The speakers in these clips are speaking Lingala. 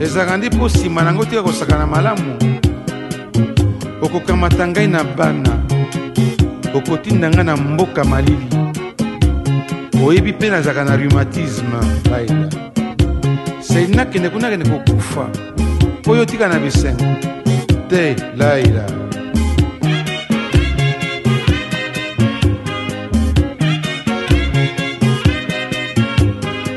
ezalaka nde mpo nsima na yango tika kosakana malamu okokamata ngai na bana okotinda ngai na mboka malili oyebi mpe nazalaka na rhumatisme baida sei nakende kuna kende kokufa mpo yo tika na bisengo te laila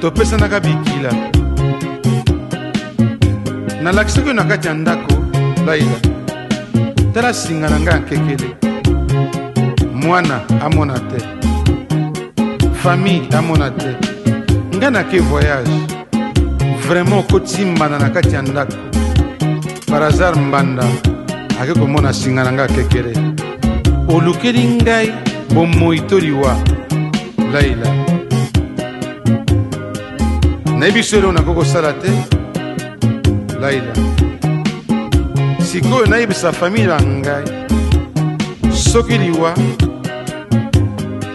topesanaka bikila nalakisaki yo na kati ya ndako laila tala singa na ngai ya nkekele mwana amona te famille amona te ngai nake voyage vraimen okoti mbanda na kati ya ndako par hasard mbanda ake komona singa na ngai ya kekele olukeli ngai bomoi to liwa laila nayebi so eloo nakoki kosala te laila sikoyo nayebisa famille na ngai soki liwa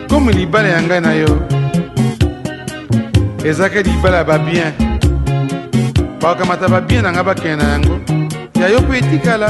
komi libala ya ngai na yo ezalaki libala ya babien bakamata babien na ngai bakende na yango ya yo mpo etikala